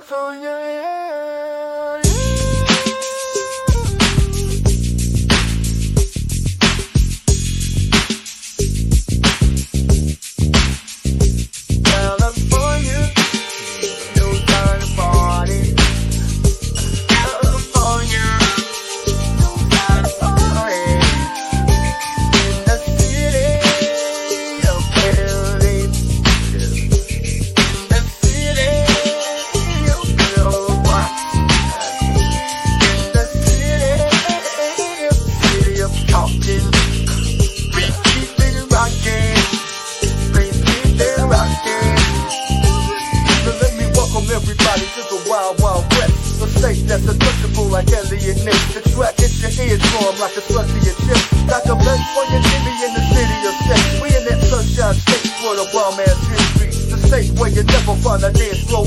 for you. pushable like Elliot Nick. The track hits your eardrum like a slushy of chips. Like a bench for your jimmy in the city of sex. We in that sunshine state for the bomb ass history. The safe where you never find a dance floor.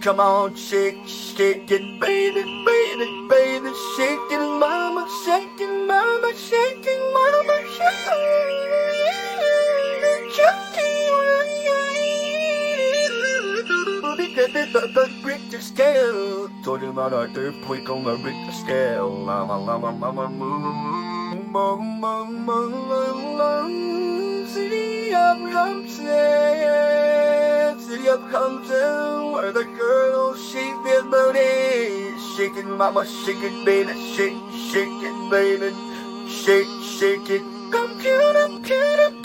come on, shake, shake it, baby, baby, baby, shake it, mama, shake it, mama, shake it, mama, shake it. The, the Richter scale. You about our earthquake on the Richter scale. Mama, mama, mama, mama, mama, mama, mama, city of Ramses, city of Ramses, where the girl shake their booty, shaking, mama, shake it, baby, shake, shake it, baby, shake, shake it. Come cute up, cute up,